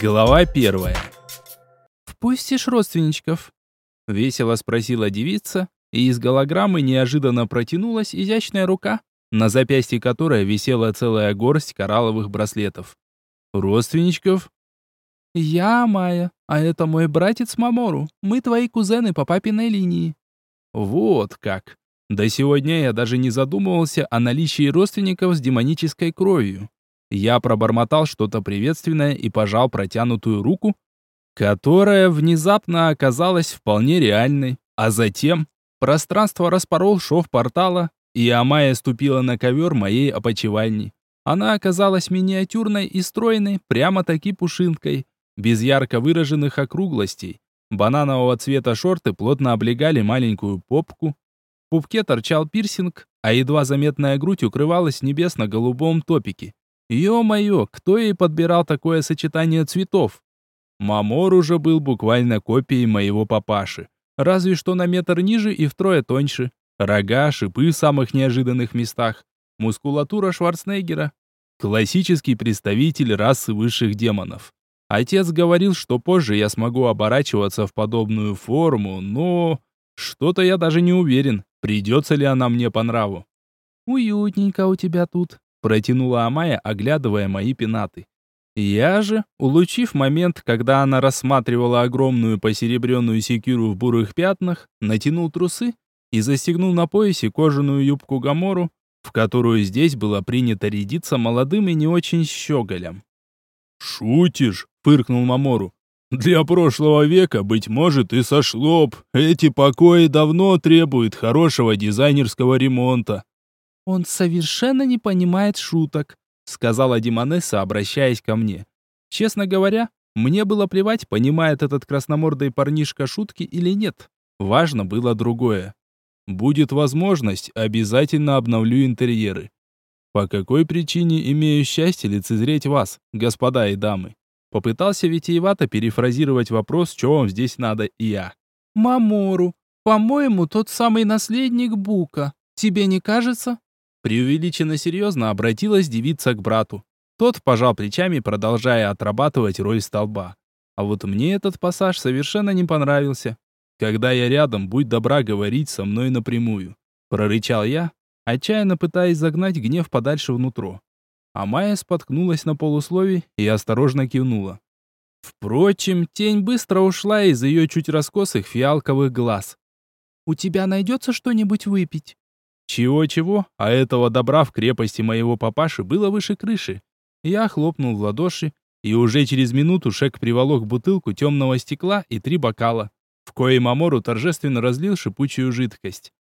Глава первая. «Впустишь родственничков?» Весело спросила девица, и из голограммы неожиданно протянулась изящная рука, на запястье которой висела целая горсть коралловых браслетов. «Родственничков?» «Я Майя, а это мой братец Мамору. Мы твои кузены по папиной линии». «Вот как!» До сегодня я даже не задумывался о наличии родственников с демонической кровью. Я пробормотал что-то приветственное и пожал протянутую руку, которая внезапно оказалась вполне реальной. А затем пространство распорол шов портала, и Амая ступила на ковер моей опочивальни. Она оказалась миниатюрной и стройной, прямо-таки пушинкой, без ярко выраженных округлостей. Бананового цвета шорты плотно облегали маленькую попку. В пупке торчал пирсинг, а едва заметная грудь укрывалась в небесно-голубом топике. Ё-моё, кто ей подбирал такое сочетание цветов? Мамор уже был буквально копией моего папаши, разве что на метр ниже и втрое тоньше. Рога, шипы в самых неожиданных местах, мускулатура Шварценеггера. Классический представитель расы высших демонов. Отец говорил, что позже я смогу оборачиваться в подобную форму, но... Что-то я даже не уверен, придется ли она мне по нраву. «Уютненько у тебя тут», протянула Амая, оглядывая мои пенаты. Я же, улучив момент, когда она рассматривала огромную посеребренную секиру в бурых пятнах, натянул трусы и застегнул на поясе кожаную юбку Гамору, в которую здесь было принято рядиться молодым и не очень щеголем. «Шутишь?» — фыркнул Мамору. «Для прошлого века, быть может, и сошло б. Эти покои давно требуют хорошего дизайнерского ремонта. «Он совершенно не понимает шуток», сказала Димонесса, обращаясь ко мне. Честно говоря, мне было плевать, понимает этот красномордый парнишка шутки или нет. Важно было другое. Будет возможность, обязательно обновлю интерьеры. По какой причине имею счастье лицезреть вас, господа и дамы? Попытался витиевато перефразировать вопрос, что вам здесь надо и я. Мамору, по-моему, тот самый наследник Бука. Тебе не кажется? Преувеличенно серьезно обратилась девица к брату. Тот пожал плечами, продолжая отрабатывать роль столба. А вот мне этот пассаж совершенно не понравился. Когда я рядом, будь добра говорить со мной напрямую. Прорычал я, отчаянно пытаясь загнать гнев подальше внутрь. А Майя споткнулась на полуслове и осторожно кивнула. Впрочем, тень быстро ушла из ее чуть раскосых фиалковых глаз. «У тебя найдется что-нибудь выпить?» Чего-чего, а этого добра в крепости моего папаши было выше крыши. Я хлопнул в ладоши, и уже через минуту Шек приволок бутылку темного стекла и три бокала, в коем Амору торжественно разлил шипучую жидкость.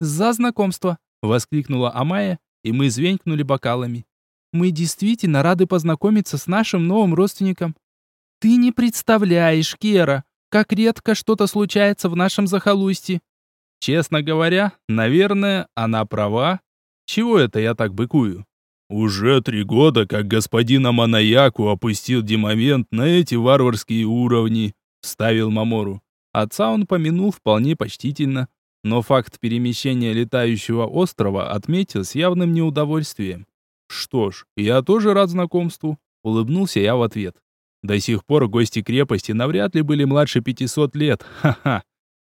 «За знакомство!» — воскликнула Амая, и мы звенькнули бокалами. «Мы действительно рады познакомиться с нашим новым родственником. Ты не представляешь, Кера, как редко что-то случается в нашем захолустье. Честно говоря, наверное, она права. Чего это я так быкую? Уже три года, как господин Аманаяку опустил демомент на эти варварские уровни, ставил Мамору. Отца он помянул вполне почтительно, но факт перемещения летающего острова отметил с явным неудовольствием. Что ж, я тоже рад знакомству, улыбнулся я в ответ. До сих пор гости крепости навряд ли были младше 500 лет. Ха-ха.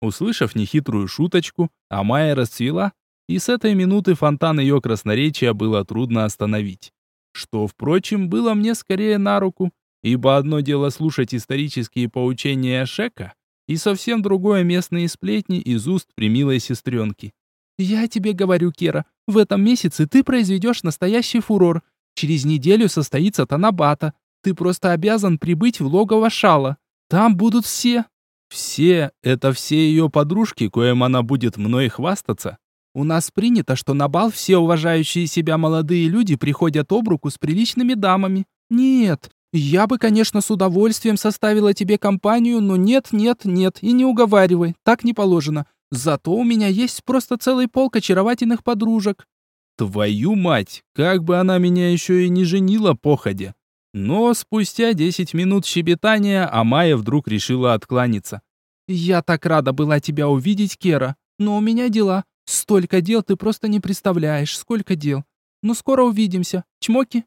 Услышав нехитрую шуточку, Амая расцвела, и с этой минуты фонтан ее красноречия было трудно остановить. Что, впрочем, было мне скорее на руку, ибо одно дело слушать исторические поучения Шека, и совсем другое местные сплетни из уст примилой сестренки. «Я тебе говорю, Кера, в этом месяце ты произведешь настоящий фурор. Через неделю состоится Танабата. Ты просто обязан прибыть в логово Шала. Там будут все, все — это все ее подружки, коим она будет мной хвастаться? У нас принято, что на бал все уважающие себя молодые люди приходят об руку с приличными дамами. Нет, я бы, конечно, с удовольствием составила тебе компанию, но нет, нет, нет, и не уговаривай, так не положено. Зато у меня есть просто целый полк очаровательных подружек. Твою мать, как бы она меня еще и не женила походя. Но спустя десять минут щебетания Амая вдруг решила откланяться. «Я так рада была тебя увидеть, Кера, но у меня дела. Столько дел ты просто не представляешь, сколько дел. Но скоро увидимся. Чмоки?»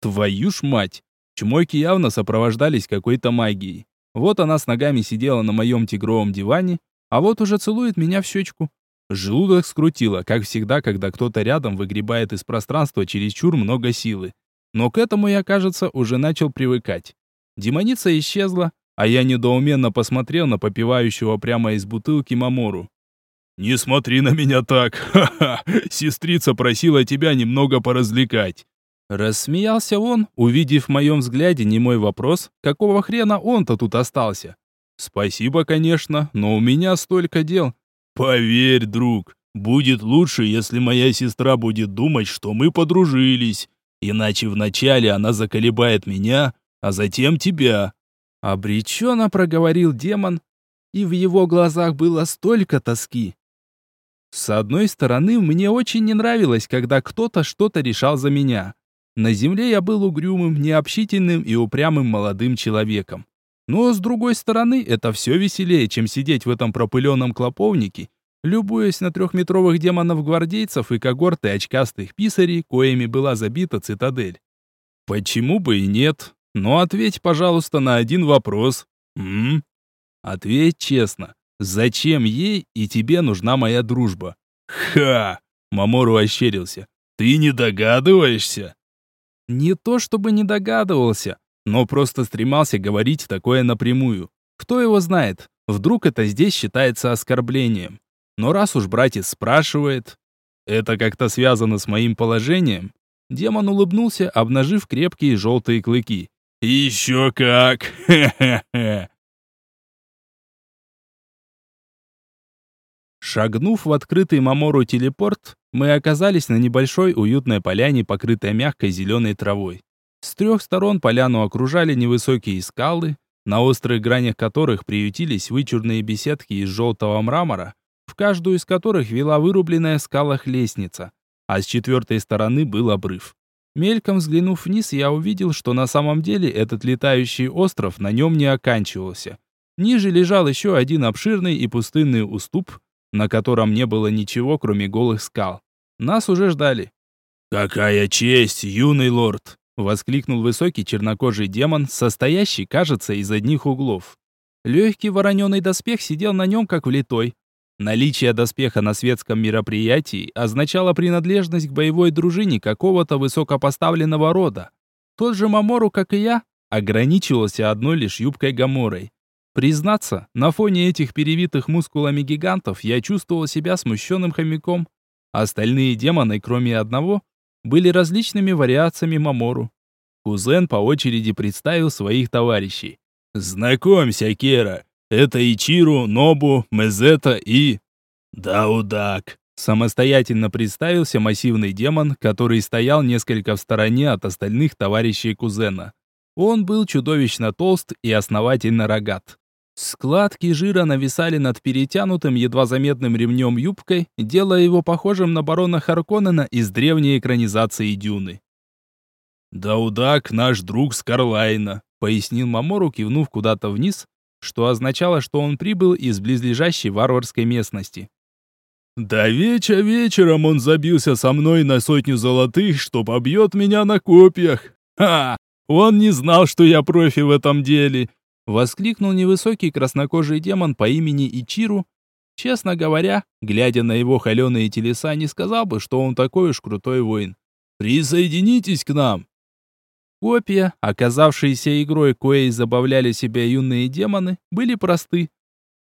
«Твою ж мать! Чмойки явно сопровождались какой-то магией. Вот она с ногами сидела на моем тигровом диване, а вот уже целует меня в щечку. Желудок скрутило, как всегда, когда кто-то рядом выгребает из пространства чересчур много силы. Но к этому я, кажется, уже начал привыкать. Демоница исчезла, а я недоуменно посмотрел на попивающего прямо из бутылки Мамору. «Не смотри на меня так! Ха-ха! Сестрица просила тебя немного поразвлекать!» Рассмеялся он, увидев в моем взгляде немой вопрос, какого хрена он-то тут остался. «Спасибо, конечно, но у меня столько дел». «Поверь, друг, будет лучше, если моя сестра будет думать, что мы подружились, иначе вначале она заколебает меня, а затем тебя». Обреченно проговорил демон, и в его глазах было столько тоски. С одной стороны, мне очень не нравилось, когда кто-то что-то решал за меня. На земле я был угрюмым, необщительным и упрямым молодым человеком. Но с другой стороны, это все веселее, чем сидеть в этом пропыленном клоповнике, любуясь на трехметровых демонов-гвардейцев и когорты очкастых писарей, коими была забита цитадель. Почему бы и нет? Но ответь, пожалуйста, на один вопрос. М? Ответь честно. Зачем ей и тебе нужна моя дружба? Ха! Мамору ощерился. Ты не догадываешься? Не то чтобы не догадывался, но просто стремался говорить такое напрямую. Кто его знает, вдруг это здесь считается оскорблением. Но раз уж братец спрашивает, это как-то связано с моим положением, демон улыбнулся, обнажив крепкие желтые клыки. «Еще как! Хе-хе-хе!» Шагнув в открытый Мамору телепорт, мы оказались на небольшой уютной поляне, покрытой мягкой зеленой травой. С трех сторон поляну окружали невысокие скалы, на острых гранях которых приютились вычурные беседки из желтого мрамора, каждую из которых вела вырубленная в скалах лестница, а с четвертой стороны был обрыв. Мельком взглянув вниз, я увидел, что на самом деле этот летающий остров на нем не оканчивался. Ниже лежал еще один обширный и пустынный уступ, на котором не было ничего, кроме голых скал. Нас уже ждали. «Какая честь, юный лорд!» — воскликнул высокий чернокожий демон, состоящий, кажется, из одних углов. Легкий вороненый доспех сидел на нем, как влитой. Наличие доспеха на светском мероприятии означало принадлежность к боевой дружине какого-то высокопоставленного рода. Тот же Мамору, как и я, ограничивался одной лишь юбкой Гаморой. Признаться, на фоне этих перевитых мускулами гигантов я чувствовал себя смущенным хомяком. Остальные демоны, кроме одного, были различными вариациями Мамору. Кузен по очереди представил своих товарищей. «Знакомься, Кера, это Ичиру, Нобу, Мезета и...» «Даудак», самостоятельно представился массивный демон, который стоял несколько в стороне от остальных товарищей кузена. Он был чудовищно толст и основательно рогат. Складки жира нависали над перетянутым едва заметным ремнем юбкой, делая его похожим на барона Харконнена из древней экранизации Дюны. «Даудак наш друг с Карлайна», — пояснил Мамору, кивнув куда-то вниз, что означало, что он прибыл из близлежащей варварской местности. «Да веча вечером он забился со мной на сотню золотых, что побьет меня на копьях. Ха! Он не знал, что я профи в этом деле, Воскликнул невысокий краснокожий демон по имени Ичиру. Честно говоря, глядя на его холеные телеса, не сказал бы, что он такой уж крутой воин. «Присоединитесь к нам!» Копья, оказавшиеся игрой, коей забавляли себя юные демоны, были просты.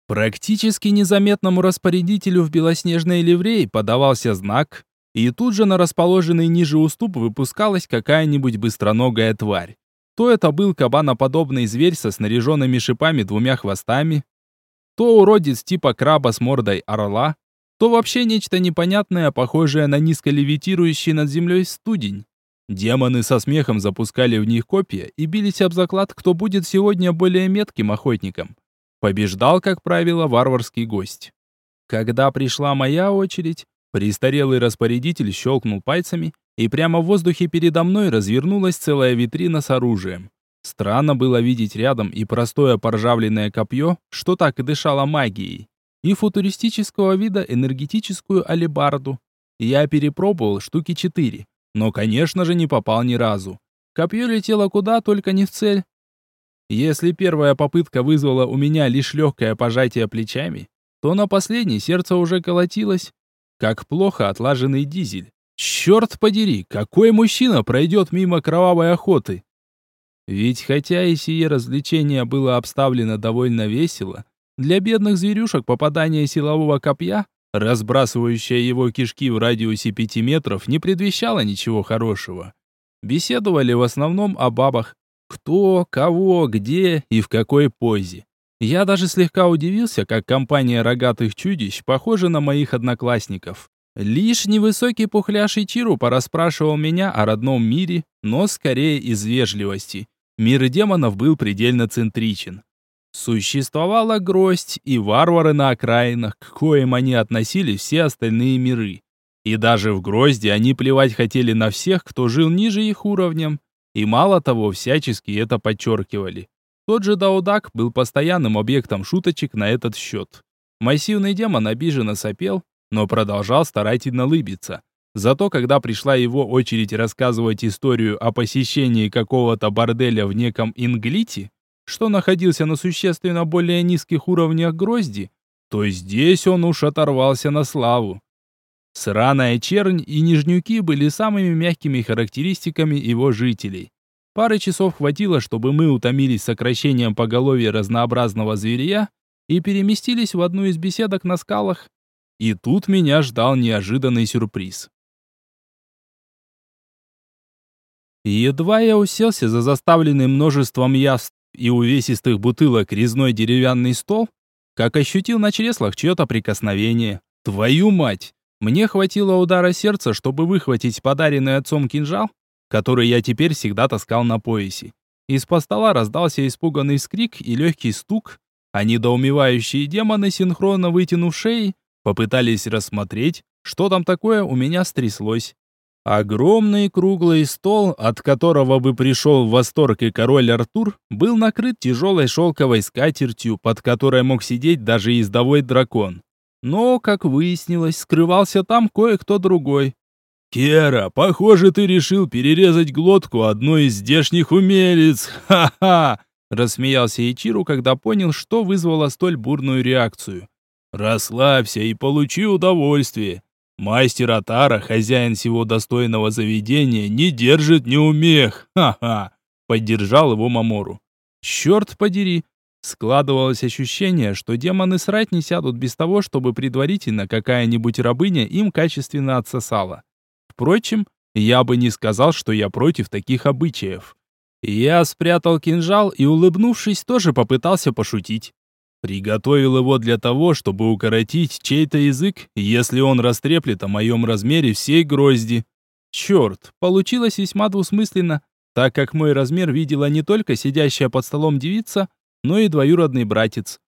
Практически незаметному распорядителю в белоснежной ливреи подавался знак, и тут же на расположенный ниже уступ выпускалась какая-нибудь быстроногая тварь. То это был кабаноподобный зверь со снаряженными шипами двумя хвостами, то уродец типа краба с мордой орла, то вообще нечто непонятное, похожее на низко левитирующий над землей студень. Демоны со смехом запускали в них копья и бились об заклад, кто будет сегодня более метким охотником. Побеждал, как правило, варварский гость. Когда пришла моя очередь, престарелый распорядитель щелкнул пальцами, и прямо в воздухе передо мной развернулась целая витрина с оружием. Странно было видеть рядом и простое поржавленное копье, что так и дышало магией, и футуристического вида энергетическую алебарду. Я перепробовал штуки четыре, но, конечно же, не попал ни разу. Копье летело куда, только не в цель. Если первая попытка вызвала у меня лишь легкое пожатие плечами, то на последней сердце уже колотилось, как плохо отлаженный дизель. Черт подери, какой мужчина пройдет мимо кровавой охоты? Ведь хотя и сие развлечение было обставлено довольно весело, для бедных зверюшек попадание силового копья, разбрасывающее его кишки в радиусе пяти метров, не предвещало ничего хорошего. Беседовали в основном о бабах. Кто, кого, где и в какой позе. Я даже слегка удивился, как компания рогатых чудищ похожа на моих одноклассников. Лишь невысокий пухляший Чиру порасспрашивал меня о родном мире, но скорее из вежливости. Мир демонов был предельно центричен. Существовала гроздь и варвары на окраинах, к коим они относили все остальные миры. И даже в грозди они плевать хотели на всех, кто жил ниже их уровнем. И мало того, всячески это подчеркивали. Тот же Даудак был постоянным объектом шуточек на этот счет. Массивный демон обиженно сопел, но продолжал старательно лыбиться. Зато когда пришла его очередь рассказывать историю о посещении какого-то борделя в неком Инглите, что находился на существенно более низких уровнях грозди, то здесь он уж оторвался на славу. Сраная чернь и нижнюки были самыми мягкими характеристиками его жителей. Пары часов хватило, чтобы мы утомились сокращением поголовья разнообразного зверя и переместились в одну из беседок на скалах. И тут меня ждал неожиданный сюрприз. Едва я уселся за заставленный множеством яств и увесистых бутылок резной деревянный стол, как ощутил на чреслах чье-то прикосновение. Твою мать! Мне хватило удара сердца, чтобы выхватить подаренный отцом кинжал, который я теперь всегда таскал на поясе. Из-под стола раздался испуганный скрик и легкий стук, а недоумевающие демоны, синхронно вытянув шеи, попытались рассмотреть, что там такое у меня стряслось. Огромный круглый стол, от которого бы пришел в восторг и король Артур, был накрыт тяжелой шелковой скатертью, под которой мог сидеть даже ездовой дракон. Но, как выяснилось, скрывался там кое-кто другой. «Кера, похоже, ты решил перерезать глотку одной из здешних умелец! Ха-ха!» Рассмеялся Ичиру, когда понял, что вызвало столь бурную реакцию. «Расслабься и получи удовольствие. Мастер Атара, хозяин всего достойного заведения, не держит неумех! Ха-ха!» Поддержал его Мамору. «Черт подери, Складывалось ощущение, что демоны срать не сядут без того, чтобы предварительно какая-нибудь рабыня им качественно отсосала. Впрочем, я бы не сказал, что я против таких обычаев. Я спрятал кинжал и, улыбнувшись, тоже попытался пошутить. Приготовил его для того, чтобы укоротить чей-то язык, если он растреплет о моем размере всей грозди. Черт, получилось весьма двусмысленно, так как мой размер видела не только сидящая под столом девица, но и двоюродный братец.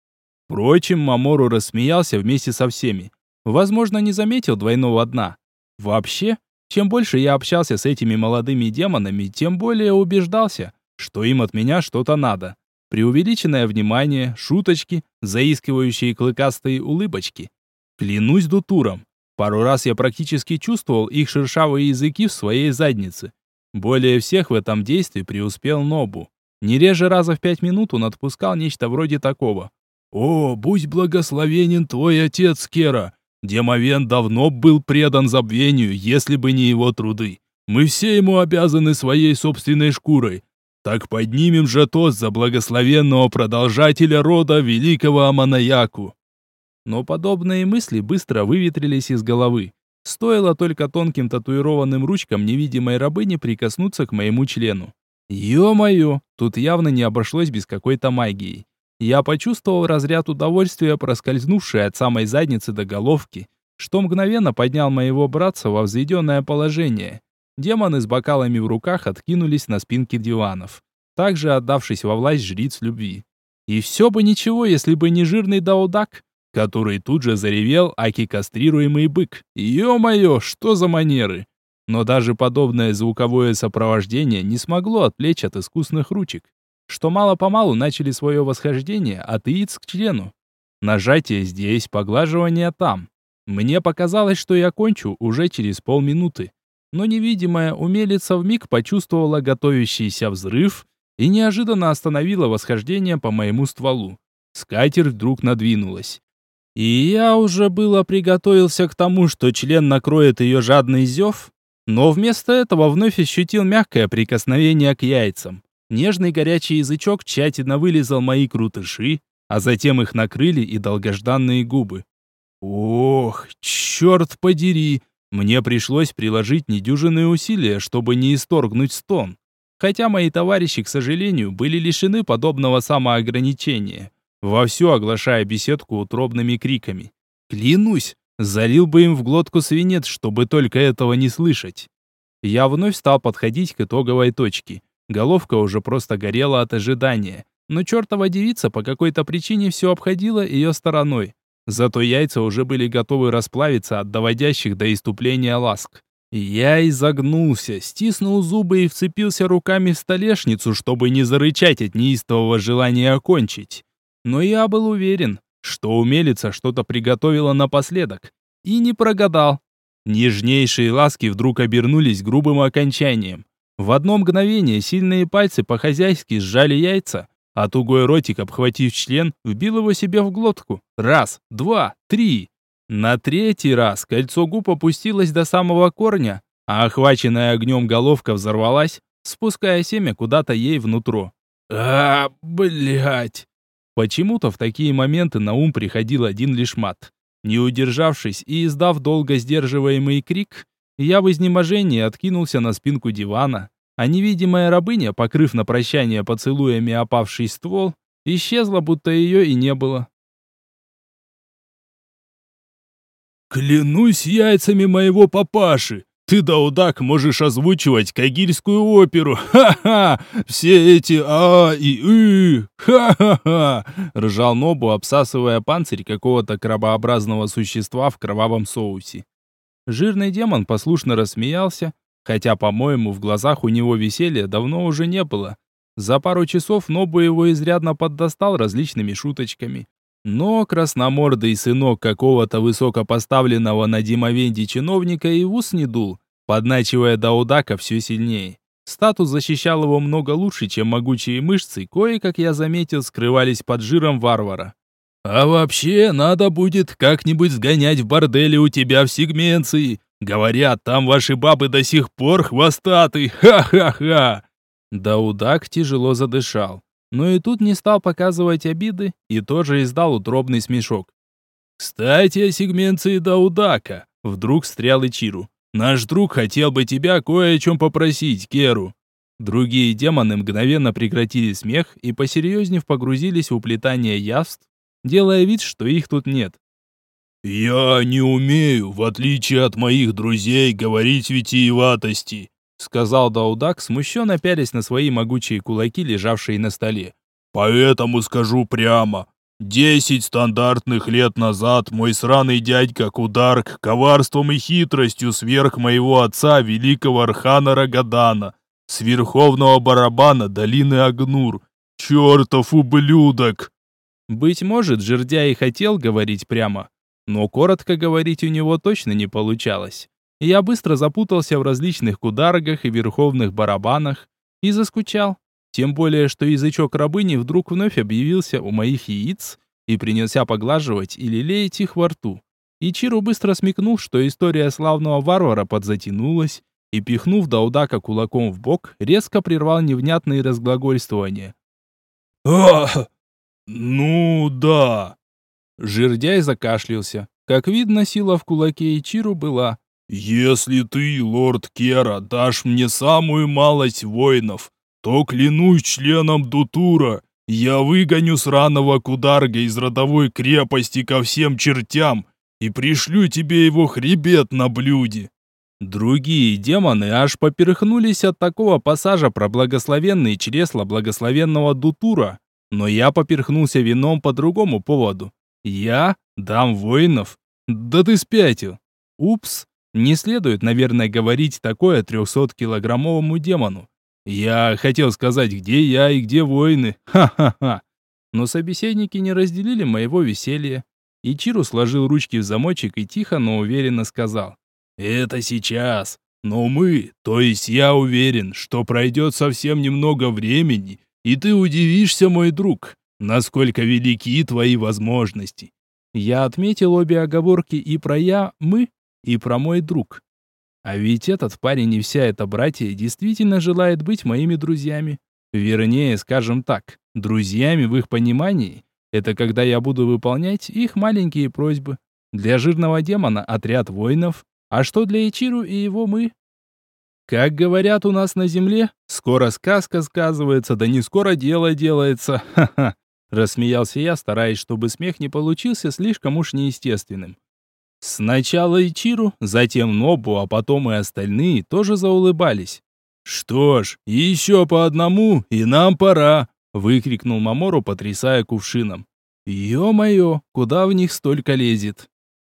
Впрочем, Мамору рассмеялся вместе со всеми. Возможно, не заметил двойного дна. Вообще, чем больше я общался с этими молодыми демонами, тем более убеждался, что им от меня что-то надо. Преувеличенное внимание, шуточки, заискивающие клыкастые улыбочки. Клянусь дутуром, пару раз я практически чувствовал их шершавые языки в своей заднице. Более всех в этом действии преуспел Нобу. Не реже раза в пять минут он отпускал нечто вроде такого. «О, будь благословенен твой отец, Кера! Демовен давно был предан забвению, если бы не его труды. Мы все ему обязаны своей собственной шкурой. Так поднимем же тост за благословенного продолжателя рода великого Аманаяку». Но подобные мысли быстро выветрились из головы. Стоило только тонким татуированным ручкам невидимой рабыни прикоснуться к моему члену. Ё-моё, тут явно не обошлось без какой-то магии. Я почувствовал разряд удовольствия, проскользнувший от самой задницы до головки, что мгновенно поднял моего братца во взведенное положение. Демоны с бокалами в руках откинулись на спинки диванов, также отдавшись во власть жриц любви. И все бы ничего, если бы не жирный даудак, который тут же заревел аки кастрируемый бык. Ё-моё, что за манеры! Но даже подобное звуковое сопровождение не смогло отвлечь от искусных ручек, что мало-помалу начали свое восхождение от яиц к члену. Нажатие здесь, поглаживание там. Мне показалось, что я кончу уже через полминуты. Но невидимая умелица вмиг почувствовала готовящийся взрыв и неожиданно остановила восхождение по моему стволу. Скатерть вдруг надвинулась. И я уже было приготовился к тому, что член накроет ее жадный зев, но вместо этого вновь ощутил мягкое прикосновение к яйцам. Нежный горячий язычок тщательно вылизал мои крутыши, а затем их накрыли и долгожданные губы. Ох, черт подери! Мне пришлось приложить недюжинные усилия, чтобы не исторгнуть стон. Хотя мои товарищи, к сожалению, были лишены подобного самоограничения, вовсю оглашая беседку утробными криками. Клянусь, залил бы им в глотку свинец, чтобы только этого не слышать. Я вновь стал подходить к итоговой точке. Головка уже просто горела от ожидания, но чертова девица по какой-то причине все обходила ее стороной. Зато яйца уже были готовы расплавиться от доводящих до иступления ласк. Я изогнулся, стиснул зубы и вцепился руками в столешницу, чтобы не зарычать от неистового желания окончить. Но я был уверен, что умелица что-то приготовила напоследок. И не прогадал. Нежнейшие ласки вдруг обернулись грубым окончанием. В одно мгновение сильные пальцы по-хозяйски сжали яйца, а тугой ротик, обхватив член, вбил его себе в глотку. Раз, два, три. На третий раз кольцо губ опустилось до самого корня, а охваченная огнем головка взорвалась, спуская семя куда-то ей внутрь. А, блять. Почему-то в такие моменты на ум приходил один лишь мат. Не удержавшись и издав долго сдерживаемый крик, я в изнеможении откинулся на спинку дивана, а невидимая рабыня, покрыв на прощание поцелуями опавший ствол, исчезла, будто ее и не было. «Клянусь яйцами моего папаши! Ты, Даудак, можешь озвучивать кагильскую оперу! Ха-ха! Все эти а и ы! Ха-ха-ха!» Ржал Нобу, обсасывая панцирь какого-то крабообразного существа в кровавом соусе. Жирный демон послушно рассмеялся, Хотя, по-моему, в глазах у него веселья давно уже не было. За пару часов Нобу его изрядно поддостал различными шуточками. Но красномордый сынок какого-то высокопоставленного на Димовенде чиновника и в ус не дул, подначивая Даудака все сильнее. Статус защищал его много лучше, чем могучие мышцы, кое, как я заметил, скрывались под жиром варвара. «А вообще, надо будет как-нибудь сгонять в борделе у тебя в сегменции», Говорят, там ваши бабы до сих пор хвостаты. Ха-ха-ха. Даудак тяжело задышал, но и тут не стал показывать обиды и тоже издал утробный смешок. Кстати, о сегменции Даудака, вдруг встрял Ичиру. Наш друг хотел бы тебя кое о чем попросить, Керу. Другие демоны мгновенно прекратили смех и посерьезнее погрузились в уплетание явств, делая вид, что их тут нет. «Я не умею, в отличие от моих друзей, говорить витиеватости», сказал Даудак, смущенно пялись на свои могучие кулаки, лежавшие на столе. «Поэтому скажу прямо. Десять стандартных лет назад мой сраный дядька Кударк коварством и хитростью сверх моего отца, великого Архана Рагадана, с верховного барабана долины Агнур. Чертов ублюдок!» Быть может, жердя и хотел говорить прямо, но коротко говорить у него точно не получалось. Я быстро запутался в различных кударгах и верховных барабанах и заскучал. Тем более, что язычок рабыни вдруг вновь объявился у моих яиц и принялся поглаживать и лелеять их во рту. И Чиру быстро смекнул, что история славного варвара подзатянулась, и, пихнув Даудака кулаком в бок, резко прервал невнятные разглагольствования. «А, ну да, Жирдяй закашлялся. Как видно, сила в кулаке Ичиру была. «Если ты, лорд Кера, дашь мне самую малость воинов, то клянусь членом Дутура, я выгоню сраного Кударга из родовой крепости ко всем чертям и пришлю тебе его хребет на блюде». Другие демоны аж поперхнулись от такого пассажа про благословенные чресла благословенного Дутура, но я поперхнулся вином по другому поводу. Я? Дам воинов? Да ты спятил. Упс. Не следует, наверное, говорить такое трехсоткилограммовому демону. Я хотел сказать, где я и где воины. Ха-ха-ха. Но собеседники не разделили моего веселья. Ичиру сложил ручки в замочек и тихо, но уверенно сказал. «Это сейчас. Но мы, то есть я уверен, что пройдет совсем немного времени, и ты удивишься, мой друг, насколько велики твои возможности. Я отметил обе оговорки и про я, мы, и про мой друг. А ведь этот парень и вся эта братья действительно желает быть моими друзьями. Вернее, скажем так, друзьями в их понимании – это когда я буду выполнять их маленькие просьбы. Для жирного демона отряд воинов, а что для Ичиру и его мы? Как говорят у нас на земле, скоро сказка сказывается, да не скоро дело делается. Ха-ха. Рассмеялся я, стараясь, чтобы смех не получился слишком уж неестественным. Сначала Ичиру, затем Нобу, а потом и остальные тоже заулыбались. «Что ж, еще по одному, и нам пора!» — выкрикнул Мамору, потрясая кувшином. «Е-мое, куда в них столько лезет?»